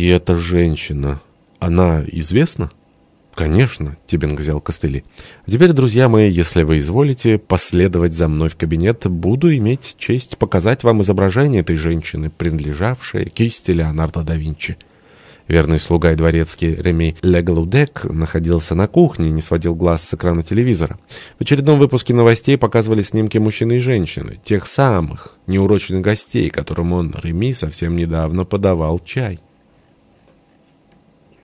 И эта женщина, она известна? «Конечно», — Тибинг взял костыли. «А теперь, друзья мои, если вы изволите последовать за мной в кабинет, буду иметь честь показать вам изображение этой женщины, принадлежавшее кисти Леонардо да Винчи». Верный слуга и дворецкий Реми Легалудек находился на кухне и не сводил глаз с экрана телевизора. В очередном выпуске новостей показывали снимки мужчины и женщины, тех самых неурочных гостей, которым он, Реми, совсем недавно подавал чай.